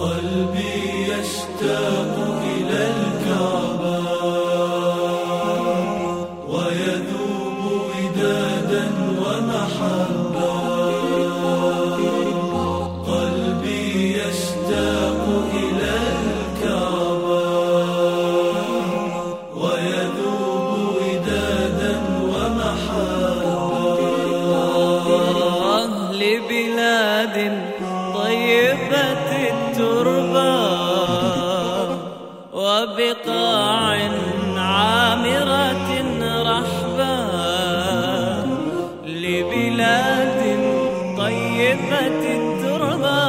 قلبي يشتاق إلى الكعبة ويذوب ودادا ومحبة. طيبة التربة وبقاع عامرة رحبة لبلاد طيبة التربة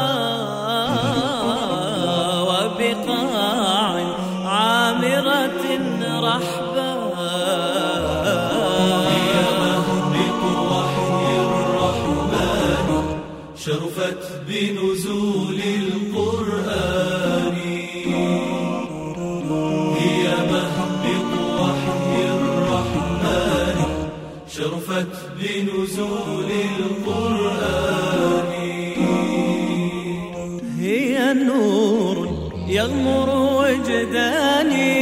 وبقاع عامرة رحبة. شرفت بنزول القرآن. هي مهبط وحي الرحمن. شرفت بنزول القرآن. هي نور يغمر وجداني.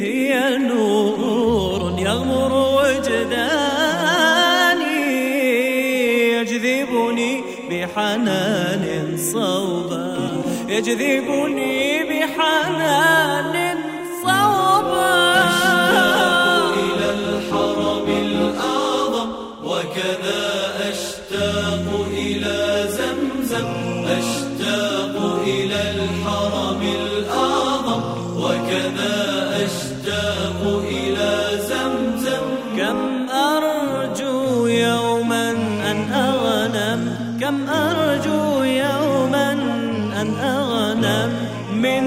هي نور يغمر بحنان صوبا. يجذبني بحنان صوبا. إلى الحرم الأعظم وكذا أشتاق إلى زمزم. أشتاق إلى الحرم الأعظم وكذا أشتاق إلى من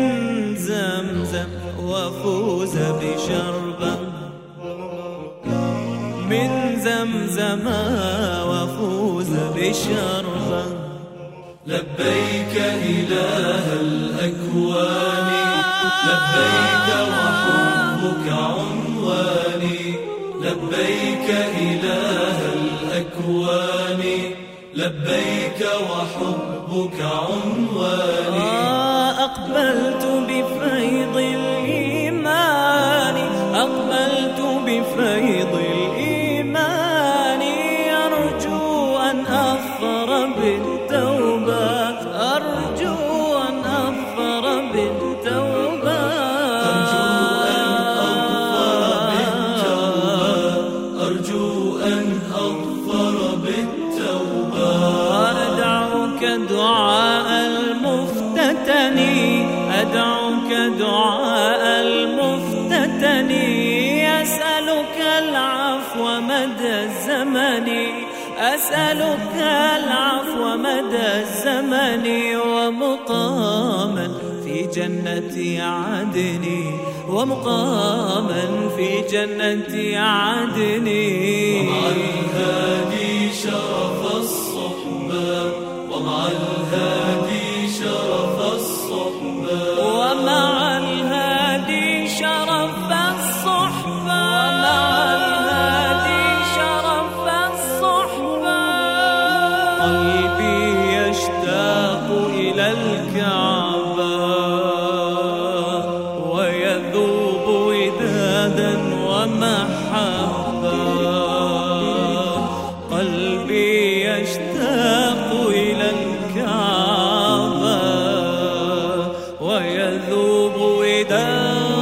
زمزم وأفوز بشربة. من زمزم وأفوز بشربة. لبيك إله الأكوان. لبيك وحبك عنواني لبيك إله الأكوان. لبيك وحبك عنواني أقبلت بفيض الإيمان أقبلت بفيض الإيمان أرجو أن أظفر بالتوبة أدعوك دعاء المفتتن. أسألك العفو مدى الزمن. أسألك العفو مدى الزمن. ومقاما في جنة عدن. ومقاما في جنة عدن. ومع الهادي شرف الصحبة. ومع الهادي يشتاق إلى الكعبة ويذوب ودادا ومحبة. قلبي يشتاق إلى الكعبة ويذوب ودادا